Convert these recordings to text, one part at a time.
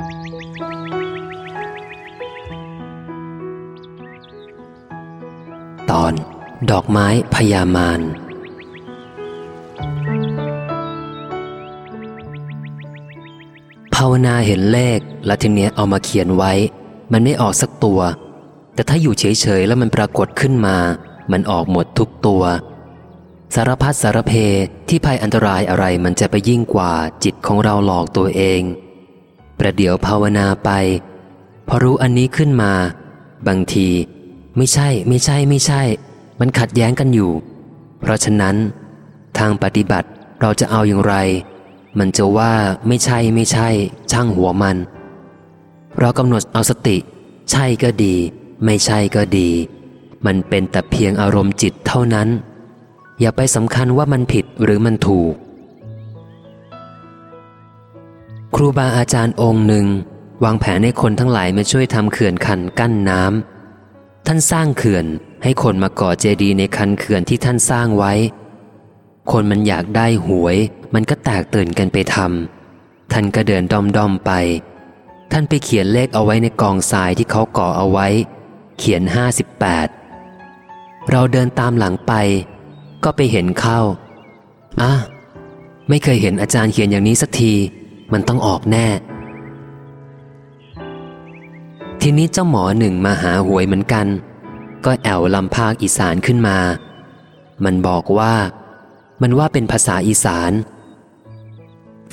ตอน ดอกไม้พยามารภาวนาเห็นเลขแล้วทีเนี้ยเอามาเขียนไว้ มันไม่ออกสักตัว แต่ถ้าอยู่เฉย ๆ แล้วมันปรากฏขึ้นมา มันออกหมดทุกตัว สารพัดสารเพที่ภัยอันตรายอะไรมันจะไปยิ่งกว่าจิตของเราหลอกตัวเอง ประเดี๋ยวภาวนาไป พอรู้อันนี้ขึ้นมา บางที ไม่ใช่ ไม่ใช่ ไม่ใช่ มันขัดแย้งกันอยู่ เพราะฉะนั้น ทางปฏิบัติเราจะเอาอย่างไร มันจะว่าไม่ใช่ไม่ใช่ ช่างหัวมัน เรากำหนดเอาสติ ใช่ก็ดี ไม่ใช่ก็ดี มันเป็นแต่เพียงอารมณ์จิตเท่านั้น อย่าไปสำคัญว่ามันผิดหรือมันถูก ครูบาอาจารย์องค์หนึ่ง วางแผนให้คนทั้งหลายมาช่วยทำเขื่อนคันกั้นน้ำท่านสร้างเขื่อนให้คนมาก่อเจดีย์ในคันเขื่อนที่ท่านสร้างไว้ คนมันอยากได้หวย มันก็แตกตื่นกันไปทำท่านก็เดินด้อมดอมไป ท่านไปเขียนเลขเอาไว้ในกองทรายที่เขาก่อเอาไว้ เขียนห้าสิบแปดเราเดินตามหลังไป ก็ไปเห็นเข้าอะไม่เคยเห็นอาจารย์เขียนอย่างนี้สักที มันต้องออกแน่ ทีนี้เจ้าหมอหนึ่งมาหาหวยเหมือนกัน ก็แอวลำภาคอีสานขึ้นมา มันบอกว่า มันว่าเป็นภาษาอีสาน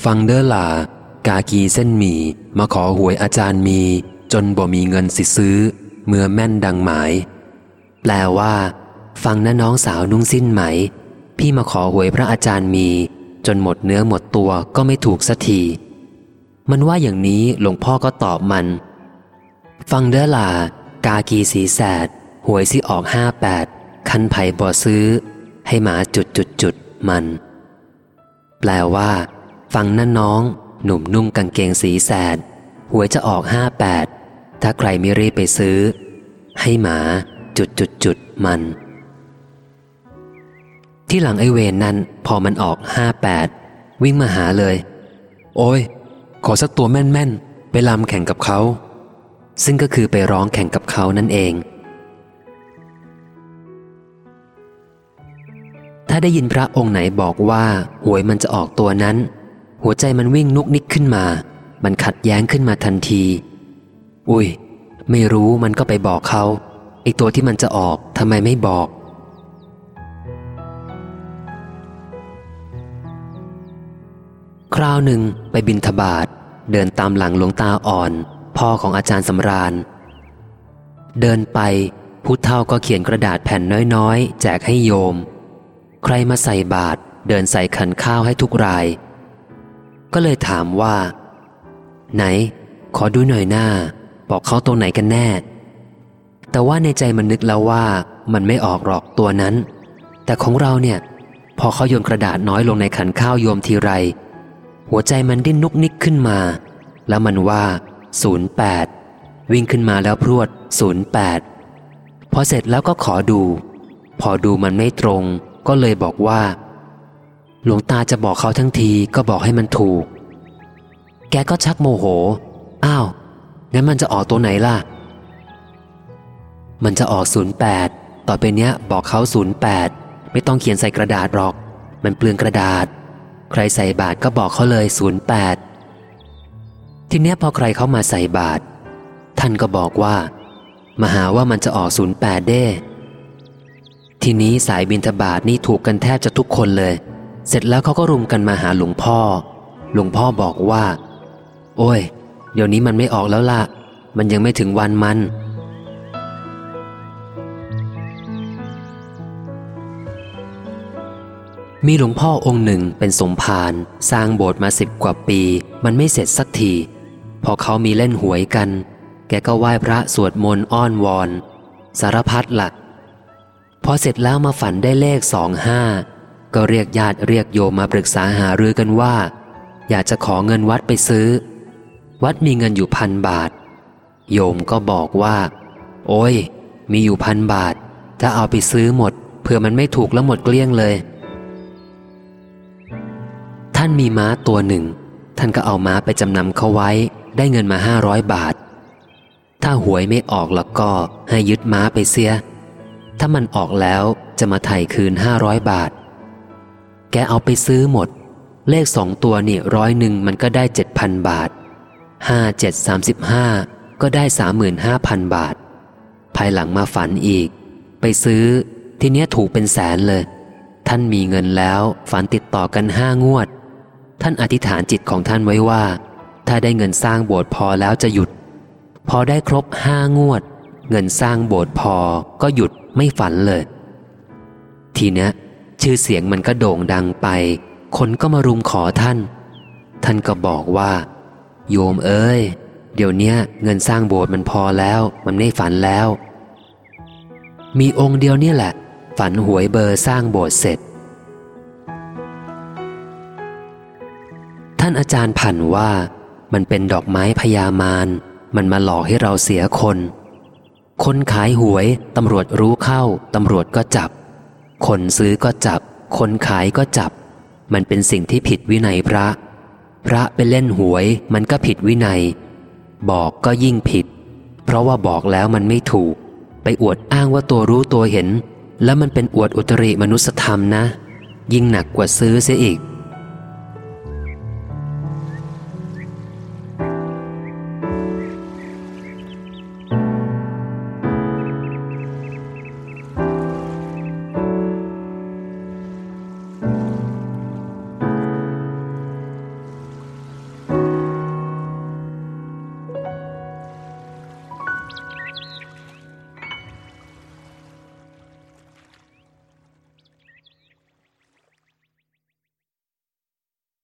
ฟังเด้อล่ะกากีเส้นหมี่มาขอหวยอาจารย์มี จนบ่มีเงินสิซื้อ เมื่อแม่นดังหมาย แปลว่า ฟังนะน้องสาวนุ่งสิ้นไหม พี่มาขอหวยพระอาจารย์มี จนหมดเนื้อหมดตัวก็ไม่ถูกสักที มันว่าอย่างนี้หลวงพ่อก็ตอบมัน ฟังเด้อล่ะกากีสีแสดหวยสิออกห้าแปดคันไผ่บ่อซื้อ ให้หมาจุดจุดจุดมัน แปลว่า ฟังนั่นน้อง หนุ่มนุ่งกางเกงสีแสดหวยจะออกห้าแปดถ้าใครไม่รีบไปซื้อ ให้หมาจุดจุดจุดมัน ที่หลังไอเวนนั้นพอมันออกห้าแปดวิ่งมาหาเลย โอ้ย ขอสักตัวแม่นๆ ไปลำแข่งกับเขา ซึ่งก็คือไปร้องแข่งกับเขานั่นเอง ถ้าได้ยินพระองค์ไหนบอกว่าหวยมันจะออกตัวนั้น หัวใจมันวิ่งนุกนิกขึ้นมา มันขัดแย้งขึ้นมาทันที อุ้ย ไม่รู้มันก็ไปบอกเขาไอตัวที่มันจะออกทำไมไม่บอก คราวหนึ่งไปบินทบาทเดินตามหลังหลวงตาอ่อน พ่อของอาจารย์สำราญ เดินไปผู้เฒ่าก็เขียนกระดาษแผ่นน้อยๆ แจกให้โยม ใครมาใส่บาตรเดินใส่ขันข้าวให้ทุกราย ก็เลยถามว่า ไหน ขอดูหน่อยหน้า บอกเขาตัวไหนกันแน่ แต่ว่าในใจมันนึกแล้วว่ามันไม่ออกหรอกตัวนั้น แต่ของเราเนี่ย พอเขาโยนกระดาษน้อยลงในขันข้าวโยมทีไร หัวใจมันดิ้นนุกนิกขึ้นมา แล้วมันว่า 08 วิ่งขึ้นมาแล้วพรวด 08 พอเสร็จแล้วก็ขอดู พอดูมันไม่ตรง ก็เลยบอกว่า หลวงตาจะบอกเขาทั้งทีก็บอกให้มันถูก แกก็ชักโมโห อ้าว งั้นมันจะออกตัวไหนล่ะ มันจะออก 08 ต่อไปเนี้ยบอกเขา 08 ไม่ต้องเขียนใส่กระดาษหรอก มันเปลืองกระดาษ ใครใส่บาทก็บอกเขาเลย 08 ทีเนี้ยพอใครเขามาใส่บาทท่านก็บอกว่า มาหาว่ามันจะออก 08 เด้ ทีนี้สายบินทบาทนี่ถูกกันแทบจะทุกคนเลย เสร็จแล้วเขาก็รุมกันมาหาหลวงพ่อ หลวงพ่อบอกว่า โอ้ย เดี๋ยวนี้มันไม่ออกแล้วล่ะ มันยังไม่ถึงวันมัน มีหลวงพ่อองค์หนึ่งเป็นสมภารสร้างโบสถ์มาสิบกว่าปี มันไม่เสร็จสักที พอเขามีเล่นหวยกัน แกก็ไหว้พระสวดมนต์อ้อนวอน สารพัดละ่ะพอเสร็จแล้วมาฝันได้เลขสองห้าก็เรียกญาติเรียกโยมมาปรึกษาหารือกันว่า อยากจะขอเงินวัดไปซื้อ วัดมีเงินอยู่พันบาท โยมก็บอกว่า โอ้ย มีอยู่พันบาท ถ้าเอาไปซื้อหมดเผื่อมันไม่ถูกแล้วหมดเกลี้ยงเลยานมีม้าตัวหนึ่ง ท่านก็เอาม้าไปจำนำเขาไว้ ได้เงินมาห้าร้อยบาท ถ้าหวยไม่ออกแล้วก็ให้ยึดม้าไปเสีย ถ้ามันออกแล้วจะมาไถ่คืนห้าร้อยบาท แกเอาไปซื้อหมด เลขสองตัวนี่ร้อยหนึ่งมันก็ได้เจ็ดพันบาทห้าเจ็ดสามสิบห้าก็ได้สามหมื่นห้าพันบาท ภายหลังมาฝันอีก ไปซื้อทีเนี้ยถูกเป็นแสนเลย ท่านมีเงินแล้วฝันติดต่อกันห้างวด ท่านอธิษฐานจิตของท่านไว้ว่า ถ้าได้เงินสร้างโบสถ์พอแล้วจะหยุด พอได้ครบห้างวด เงินสร้างโบสถ์พอก็หยุดไม่ฝันเลย ทีนี้ชื่อเสียงมันก็โด่งดังไป คนก็มารุมขอท่าน ท่านก็บอกว่า โยมเอ้ย เดี๋ยวนี้เงินสร้างโบสถ์มันพอแล้วมันไม่ฝันแล้ว มีองค์เดียวเนี่ยแหละ ฝันหวยเบอร์สร้างโบสถ์เสร็จานอาจารย์พันว่า มันเป็นดอกไม้พยามารมันมาหลอกให้เราเสียคน คนขายหวยตำรวจรู้เข้าตำรวจก็จับ คนซื้อก็จับ คนขายก็จับ มันเป็นสิ่งที่ผิดวินัยพระ พระไปเล่นหวย มันก็ผิดวินัย บอกก็ยิ่งผิด เพราะว่าบอกแล้วมันไม่ถูก ไปอวดอ้างว่าตัวรู้ตัวเห็น แล้วมันเป็นอวดอุตริมนุสธรรมนะ ยิ่งหนักกว่าซื้อเสียอีก